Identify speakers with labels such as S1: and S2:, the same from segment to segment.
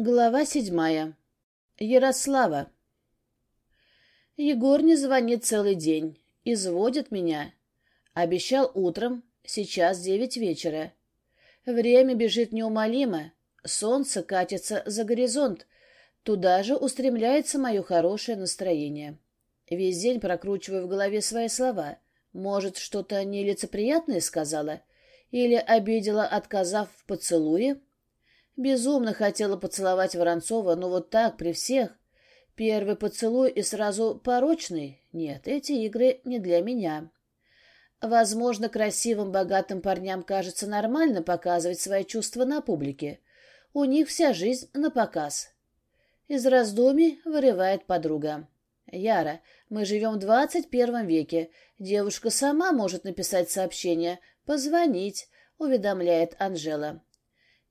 S1: Глава седьмая. Ярослава. Егор не звонит целый день. Изводит меня. Обещал утром, сейчас девять вечера. Время бежит неумолимо. Солнце катится за горизонт. Туда же устремляется мое хорошее настроение. Весь день прокручиваю в голове свои слова. Может, что-то нелицеприятное сказала? Или обидела, отказав в поцелуе? Безумно хотела поцеловать Воронцова, но вот так, при всех. Первый поцелуй и сразу порочный. Нет, эти игры не для меня. Возможно, красивым, богатым парням кажется нормально показывать свои чувства на публике. У них вся жизнь на показ. Из раздумий вырывает подруга. «Яра, мы живем в двадцать первом веке. Девушка сама может написать сообщение, позвонить», — уведомляет Анжела.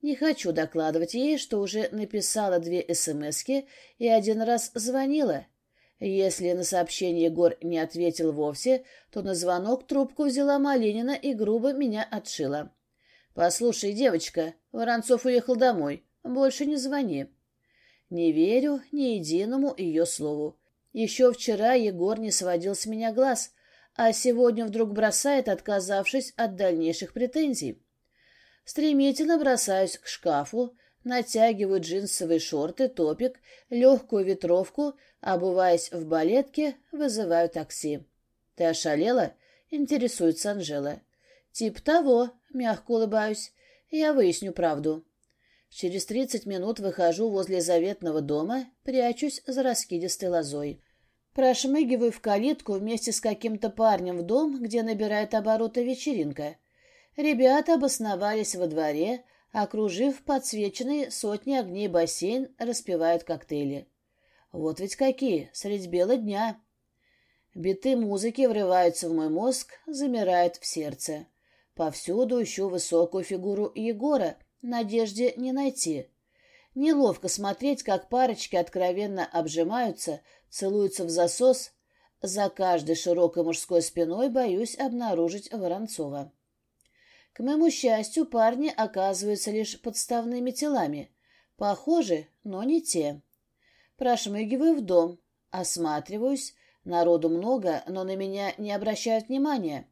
S1: Не хочу докладывать ей, что уже написала две СМСки и один раз звонила. Если на сообщение Егор не ответил вовсе, то на звонок трубку взяла Малинина и грубо меня отшила. «Послушай, девочка, Воронцов уехал домой. Больше не звони». Не верю ни единому ее слову. Еще вчера Егор не сводил с меня глаз, а сегодня вдруг бросает, отказавшись от дальнейших претензий. Стремительно бросаюсь к шкафу, натягиваю джинсовые шорты, топик, легкую ветровку, обуваясь в балетке, вызываю такси. «Ты ошалела?» — интересуется Анжела. «Тип того», — мягко улыбаюсь. «Я выясню правду». Через тридцать минут выхожу возле заветного дома, прячусь за раскидистой лозой. Прошмыгиваю в калитку вместе с каким-то парнем в дом, где набирает обороты вечеринка — Ребята обосновались во дворе, окружив подсвеченный сотни огней бассейн, распивают коктейли. Вот ведь какие, средь бела дня. Биты музыки врываются в мой мозг, замирают в сердце. Повсюду ищу высокую фигуру Егора, надежде не найти. Неловко смотреть, как парочки откровенно обжимаются, целуются в засос. За каждой широкой мужской спиной боюсь обнаружить Воронцова. К моему счастью, парни оказываются лишь подставными телами. Похожи, но не те. Прошмыгиваю в дом, осматриваюсь. Народу много, но на меня не обращают внимания.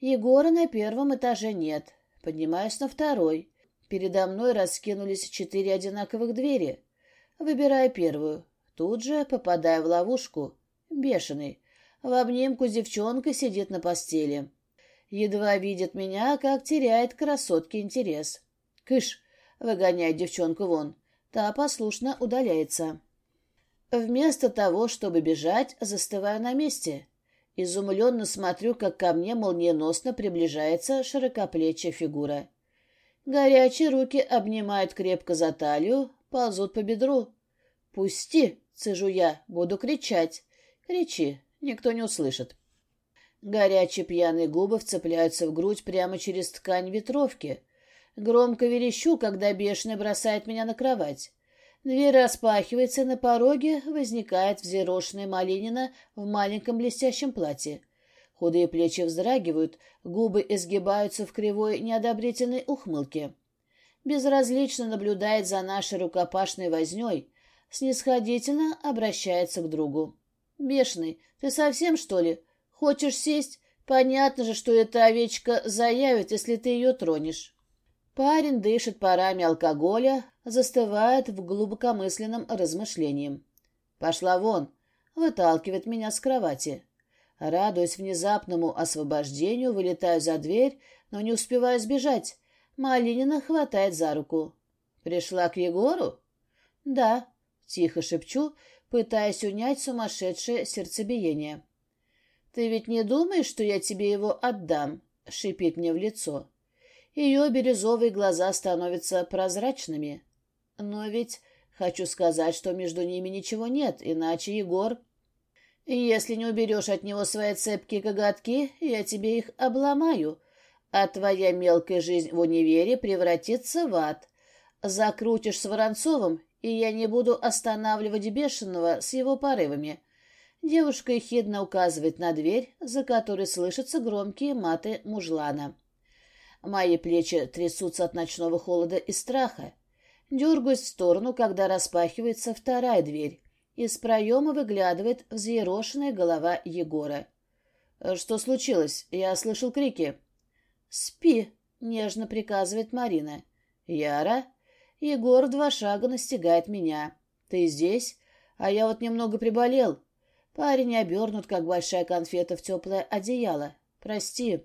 S1: Егора на первом этаже нет. Поднимаюсь на второй. Передо мной раскинулись четыре одинаковых двери. Выбираю первую. Тут же попадаю в ловушку. Бешеный. В обнимку с девчонкой сидит на постели. Едва видит меня, как теряет красотке интерес. «Кыш!» — выгоняет девчонку вон. Та послушно удаляется. Вместо того, чтобы бежать, застываю на месте. Изумленно смотрю, как ко мне молниеносно приближается широкоплечья фигура. Горячие руки обнимают крепко за талию, ползут по бедру. «Пусти!» — цежу я, буду кричать. «Кричи, никто не услышит». Горячие пьяные губы вцепляются в грудь прямо через ткань ветровки. Громко верещу, когда бешеный бросает меня на кровать. Дверь распахивается, на пороге возникает взъерошенная Малинина в маленьком блестящем платье. Худые плечи вздрагивают, губы изгибаются в кривой неодобрительной ухмылке. Безразлично наблюдает за нашей рукопашной возней, снисходительно обращается к другу. «Бешеный, ты совсем, что ли? Хочешь сесть? Понятно же, что эта овечка заявит, если ты ее тронешь. Парень дышит парами алкоголя, застывает в глубокомысленном размышлении. Пошла вон, выталкивает меня с кровати. Радуясь внезапному освобождению, вылетаю за дверь, но не успеваю сбежать. Малинина хватает за руку. «Пришла к Егору?» «Да», — тихо шепчу, пытаясь унять сумасшедшее сердцебиение. «Ты ведь не думаешь, что я тебе его отдам?» — шипит мне в лицо. Ее бирюзовые глаза становятся прозрачными. Но ведь хочу сказать, что между ними ничего нет, иначе Егор... Если не уберешь от него свои цепкие коготки, я тебе их обломаю, а твоя мелкая жизнь в универе превратится в ад. Закрутишь с Воронцовым, и я не буду останавливать бешеного с его порывами. Девушка ехидно указывает на дверь, за которой слышатся громкие маты мужлана. Мои плечи трясутся от ночного холода и страха. Дергаюсь в сторону, когда распахивается вторая дверь. Из проема выглядывает взъерошенная голова Егора. «Что случилось? Я слышал крики». «Спи», — нежно приказывает Марина. «Яра?» Егор два шага настигает меня. «Ты здесь? А я вот немного приболел. Парень обернут, как большая конфета в теплое одеяло. Прости».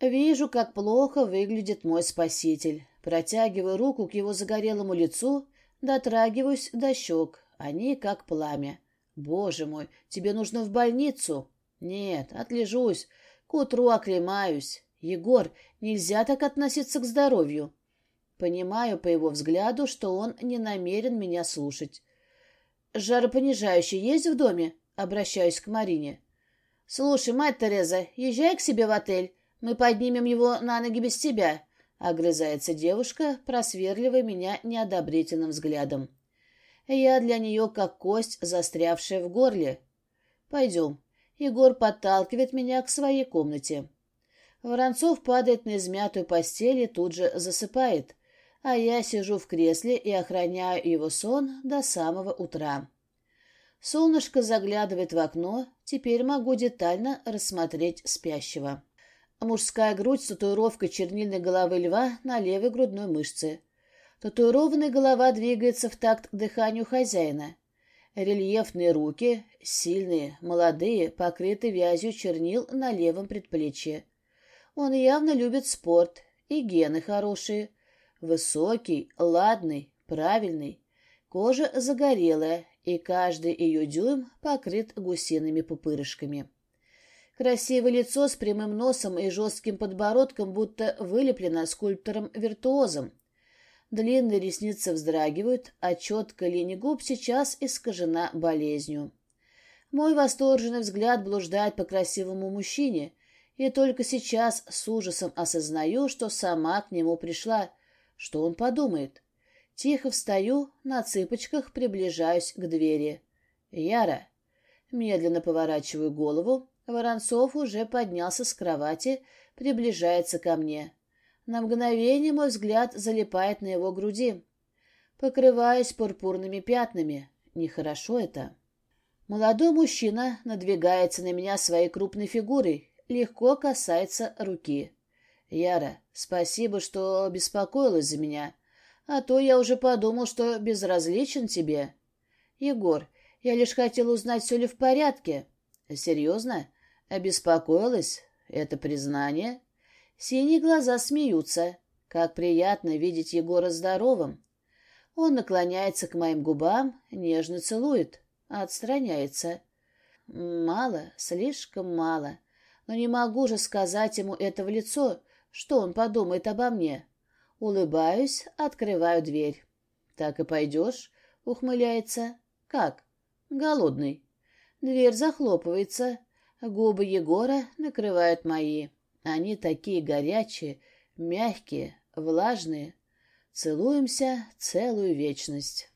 S1: Вижу, как плохо выглядит мой спаситель. Протягиваю руку к его загорелому лицу, дотрагиваюсь до щек. Они как пламя. Боже мой, тебе нужно в больницу. Нет, отлежусь. К утру оклемаюсь. Егор, нельзя так относиться к здоровью. Понимаю по его взгляду, что он не намерен меня слушать. «Жаропонижающий есть в доме?» Обращаюсь к Марине. «Слушай, мать Тереза, езжай к себе в отель. Мы поднимем его на ноги без тебя», — огрызается девушка, просверливая меня неодобрительным взглядом. Я для нее как кость, застрявшая в горле. «Пойдем». Егор подталкивает меня к своей комнате. Воронцов падает на измятую постель и тут же засыпает, а я сижу в кресле и охраняю его сон до самого утра. Солнышко заглядывает в окно, теперь могу детально рассмотреть спящего. Мужская грудь с татуировкой чернильной головы льва на левой грудной мышце. Татуированная голова двигается в такт дыханию хозяина. Рельефные руки, сильные, молодые, покрыты вязью чернил на левом предплечье. Он явно любит спорт, и гены хорошие. Высокий, ладный, правильный. Кожа загорелая, и каждый ее дюйм покрыт гусиными пупырышками. Красивое лицо с прямым носом и жестким подбородком будто вылеплено скульптором-виртуозом. Длинные ресницы вздрагивают, а четкая линия губ сейчас искажена болезнью. Мой восторженный взгляд блуждает по красивому мужчине, и только сейчас с ужасом осознаю, что сама к нему пришла. Что он подумает? Тихо встаю, на цыпочках приближаюсь к двери. «Яра!» Медленно поворачиваю голову. Воронцов уже поднялся с кровати, приближается ко мне. На мгновение мой взгляд залипает на его груди. Покрываюсь пурпурными пятнами. Нехорошо это. Молодой мужчина надвигается на меня своей крупной фигурой, легко касается руки. «Яра, спасибо, что беспокоилась за меня, а то я уже подумал, что безразличен тебе». «Егор, я лишь хотел узнать, все ли в порядке». «Серьезно? Обеспокоилась? Это признание?» Синие глаза смеются. Как приятно видеть Егора здоровым. Он наклоняется к моим губам, нежно целует, отстраняется. Мало, слишком мало. Но не могу же сказать ему это в лицо, что он подумает обо мне. Улыбаюсь, открываю дверь. «Так и пойдешь?» — ухмыляется. «Как?» «Голодный». Дверь захлопывается. Губы Егора накрывают мои. Они такие горячие, мягкие, влажные. Целуемся целую вечность.